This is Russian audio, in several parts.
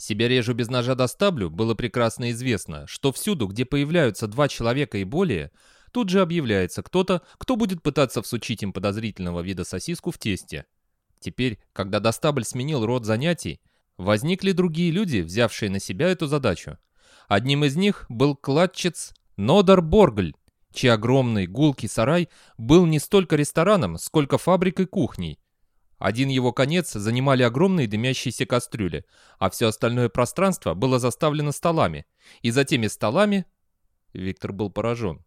Себя режу без ножа доставлю было прекрасно известно, что всюду, где появляются два человека и более, тут же объявляется кто-то, кто будет пытаться всучить им подозрительного вида сосиску в тесте. Теперь, когда Достабль сменил род занятий, возникли другие люди, взявшие на себя эту задачу. Одним из них был кладчиц Нодар Боргль, чей огромный гулкий сарай был не столько рестораном, сколько фабрикой кухней. Один его конец занимали огромные дымящиеся кастрюли, а все остальное пространство было заставлено столами. И за теми столами... Виктор был поражен.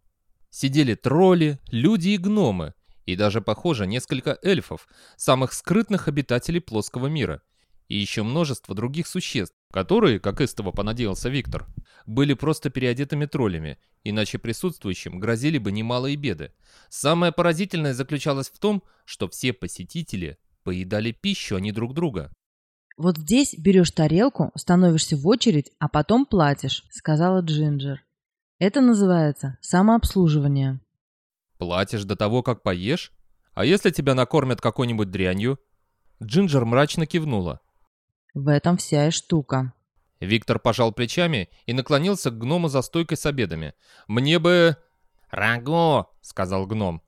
Сидели тролли, люди и гномы, и даже, похоже, несколько эльфов, самых скрытных обитателей плоского мира, и еще множество других существ, которые, как истово понадеялся Виктор, были просто переодетыми троллями, иначе присутствующим грозили бы немалые беды. Самое поразительное заключалось в том, что все посетители поедали пищу, а не друг друга. «Вот здесь берешь тарелку, становишься в очередь, а потом платишь», — сказала Джинджер. «Это называется самообслуживание». Платишь до того, как поешь? А если тебя накормят какой-нибудь дрянью? Джинджер мрачно кивнула. В этом вся и штука. Виктор пожал плечами и наклонился к гному за стойкой с обедами. «Мне бы...» «Рагу!» — сказал гном.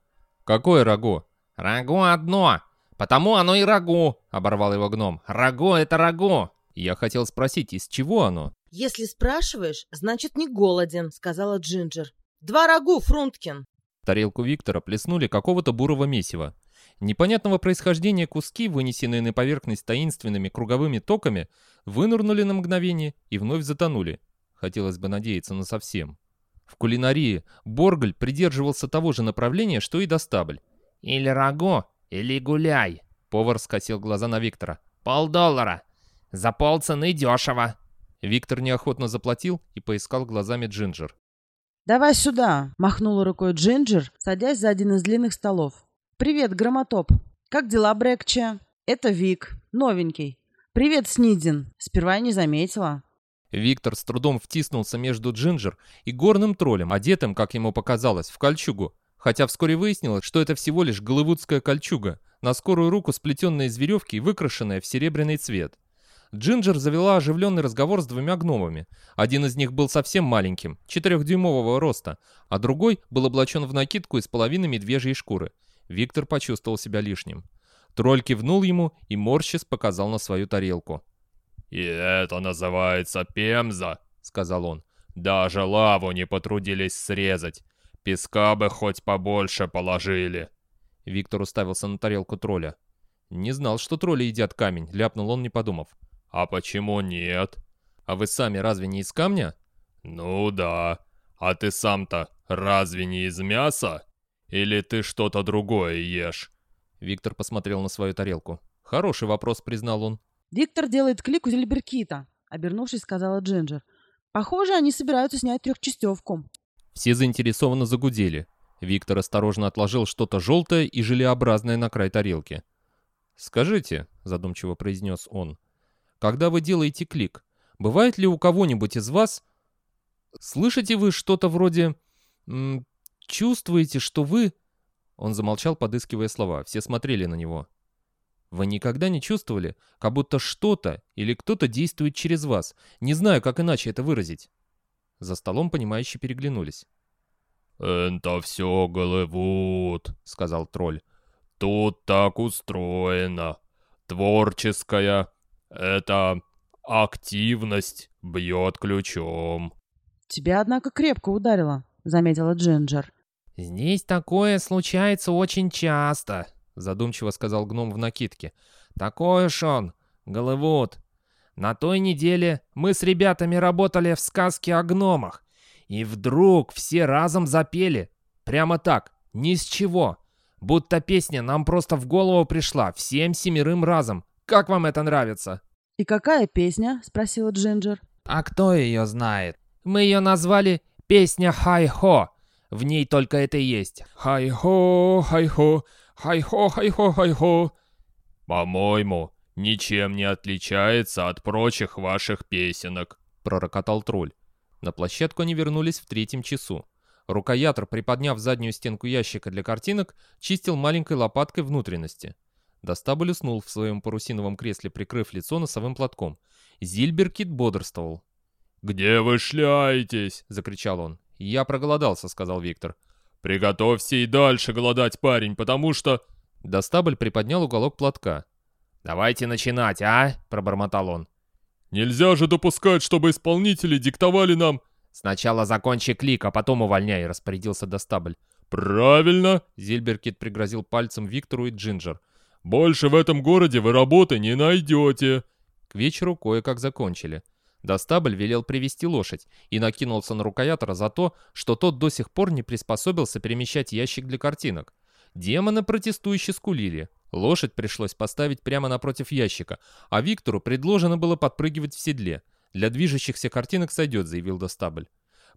«Какое рагу?» «Рагу одно! Потому оно и рагу!» — оборвал его гном. «Рагу — это рагу!» Я хотел спросить, из чего оно? «Если спрашиваешь, значит не голоден», — сказала Джинджер. «Два рагу, Фрунткин!» В тарелку Виктора плеснули какого-то бурого месива. Непонятного происхождения куски, вынесенные на поверхность таинственными круговыми токами, вынырнули на мгновение и вновь затонули. Хотелось бы надеяться на совсем. В кулинарии Боргль придерживался того же направления, что и Достабль. «Или рагу, или гуляй!» Повар скосил глаза на Виктора. «Полдоллара! За полцены дешево!» Виктор неохотно заплатил и поискал глазами Джинджер. «Давай сюда!» — махнула рукой Джинджер, садясь за один из длинных столов. «Привет, Громотоп! Как дела, Брэкча? Это Вик, новенький. Привет, Снидин. Сперва я не заметила». Виктор с трудом втиснулся между Джинджер и горным троллем, одетым, как ему показалось, в кольчугу, хотя вскоре выяснилось, что это всего лишь голливудская кольчуга, на скорую руку сплетенная из веревки и выкрашенная в серебряный цвет. Джинджер завела оживленный разговор с двумя гномами. Один из них был совсем маленьким, четырехдюймового роста, а другой был облачен в накидку из половины медвежьей шкуры. Виктор почувствовал себя лишним. Тролль кивнул ему и морщис показал на свою тарелку. «И это называется пемза», — сказал он. «Даже лаву не потрудились срезать. Песка бы хоть побольше положили». Виктор уставился на тарелку тролля. «Не знал, что тролли едят камень», — ляпнул он, не подумав. «А почему нет?» «А вы сами разве не из камня?» «Ну да. А ты сам-то разве не из мяса? Или ты что-то другое ешь?» Виктор посмотрел на свою тарелку. «Хороший вопрос», — признал он. «Виктор делает клик у Зельберкита», — обернувшись, сказала Джинджер. «Похоже, они собираются снять трехчастевку». Все заинтересованно загудели. Виктор осторожно отложил что-то желтое и желеобразное на край тарелки. «Скажите», — задумчиво произнес он, когда вы делаете клик, бывает ли у кого-нибудь из вас... Слышите вы что-то вроде... М чувствуете, что вы... Он замолчал, подыскивая слова. Все смотрели на него. Вы никогда не чувствовали, как будто что-то или кто-то действует через вас? Не знаю, как иначе это выразить. За столом понимающие переглянулись. «Это все Голливуд», — сказал тролль. «Тут так устроено. Творческая это активность бьет ключом. Тебя, однако, крепко ударило, заметила Джинджер. Здесь такое случается очень часто, задумчиво сказал гном в накидке. Такой уж он, Голливуд. На той неделе мы с ребятами работали в сказке о гномах. И вдруг все разом запели. Прямо так, ни с чего. Будто песня нам просто в голову пришла, всем семерым разом. Как вам это нравится?» «И какая песня?» — спросила Джинджер. «А кто ее знает? Мы ее назвали «Песня Хай-Хо». В ней только это и есть. Хай-хо, хай-хо, хай-хо, хай-хо, хай-хо. «По-моему, ничем не отличается от прочих ваших песенок», — пророкотал тролль. На площадку они вернулись в третьем часу. Рукоятр, приподняв заднюю стенку ящика для картинок, чистил маленькой лопаткой внутренности. Достабль уснул в своем парусиновом кресле, прикрыв лицо носовым платком. Зильберкит бодрствовал. «Где вы шляетесь?» — закричал он. «Я проголодался», — сказал Виктор. «Приготовься и дальше голодать, парень, потому что...» Достабль приподнял уголок платка. «Давайте начинать, а?» — пробормотал он. «Нельзя же допускать, чтобы исполнители диктовали нам...» «Сначала закончи клик, а потом увольняй», — распорядился Достабль. «Правильно!» — Зильберкит пригрозил пальцем Виктору и Джинджер. «Больше в этом городе вы работы не найдете!» К вечеру кое-как закончили. Достабль велел привести лошадь и накинулся на рукоятора за то, что тот до сих пор не приспособился перемещать ящик для картинок. Демоны протестующе скулили. Лошадь пришлось поставить прямо напротив ящика, а Виктору предложено было подпрыгивать в седле. «Для движущихся картинок сойдет», — заявил Достабль.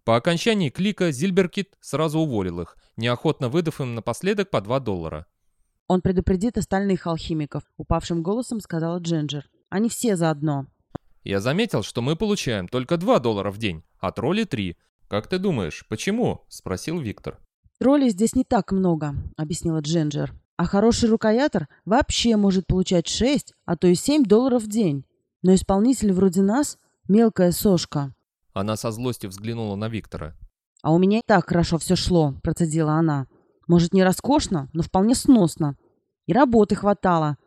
По окончании клика Зильберкит сразу уволил их, неохотно выдав им напоследок по 2 доллара. «Он предупредит остальных алхимиков», — упавшим голосом сказала Джинджер. «Они все заодно». Я заметил, что мы получаем только 2 доллара в день, а тролли 3. Как ты думаешь, почему? Спросил Виктор. Троллей здесь не так много, объяснила Джинджер. А хороший рукоятор вообще может получать 6, а то и 7 долларов в день. Но исполнитель вроде нас — мелкая сошка. Она со злостью взглянула на Виктора. «А у меня и так хорошо все шло», — процедила она. «Может, не роскошно, но вполне сносно. И работы хватало.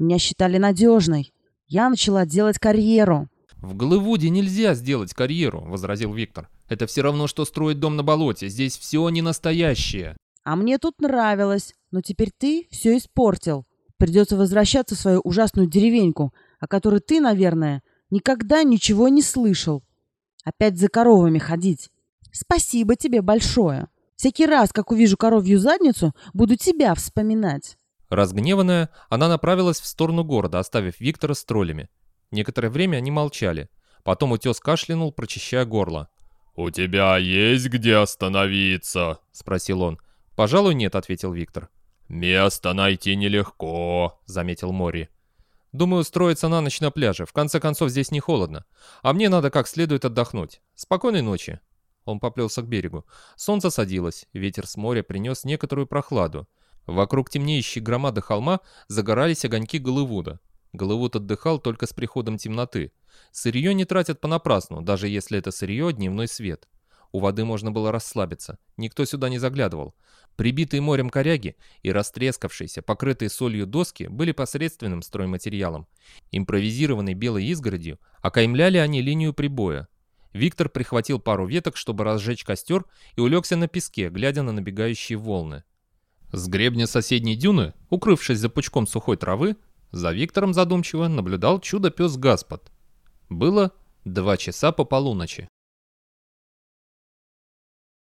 Меня считали надежной. Я начала делать карьеру. «В Голливуде нельзя сделать карьеру», — возразил Виктор. «Это все равно, что строить дом на болоте. Здесь все не настоящее». «А мне тут нравилось, но теперь ты все испортил. Придется возвращаться в свою ужасную деревеньку, о которой ты, наверное, никогда ничего не слышал. Опять за коровами ходить. Спасибо тебе большое. Всякий раз, как увижу коровью задницу, буду тебя вспоминать». Разгневанная, она направилась в сторону города, оставив Виктора с троллями. Некоторое время они молчали. Потом утес кашлянул, прочищая горло. «У тебя есть где остановиться?» — спросил он. «Пожалуй, нет», — ответил Виктор. «Место найти нелегко», — заметил Мори. «Думаю, устроиться на ночь на пляже. В конце концов, здесь не холодно. А мне надо как следует отдохнуть. Спокойной ночи». Он поплелся к берегу. Солнце садилось, ветер с моря принес некоторую прохладу. Вокруг темнеющей громады холма загорались огоньки Голливуда. Голливуд отдыхал только с приходом темноты. Сырье не тратят понапрасну, даже если это сырье – дневной свет. У воды можно было расслабиться, никто сюда не заглядывал. Прибитые морем коряги и растрескавшиеся, покрытые солью доски были посредственным стройматериалом. Импровизированной белой изгородью окаймляли они линию прибоя. Виктор прихватил пару веток, чтобы разжечь костер, и улегся на песке, глядя на набегающие волны. С гребня соседней дюны, укрывшись за пучком сухой травы, за Виктором задумчиво наблюдал чудо-пес Гаспод. Было два часа по полуночи.